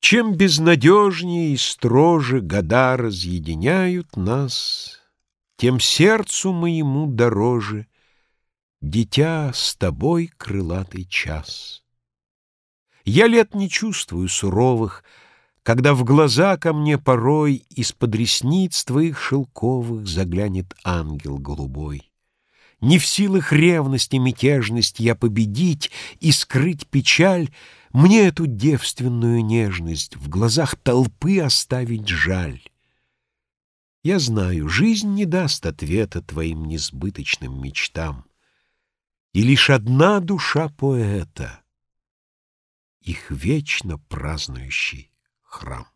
Чем безнадежнее и строже года разъединяют нас, Тем сердцу моему дороже, Дитя, с тобой крылатый час. Я лет не чувствую суровых, Когда в глаза ко мне порой Из-под ресниц твоих шелковых Заглянет ангел голубой. Не в силах ревности, мятежность Я победить и скрыть печаль, мне эту девственную нежность в глазах толпы оставить жаль. Я знаю, жизнь не даст ответа твоим несбыточным мечтам. И лишь одна душа поэта — их вечно празднующий храм.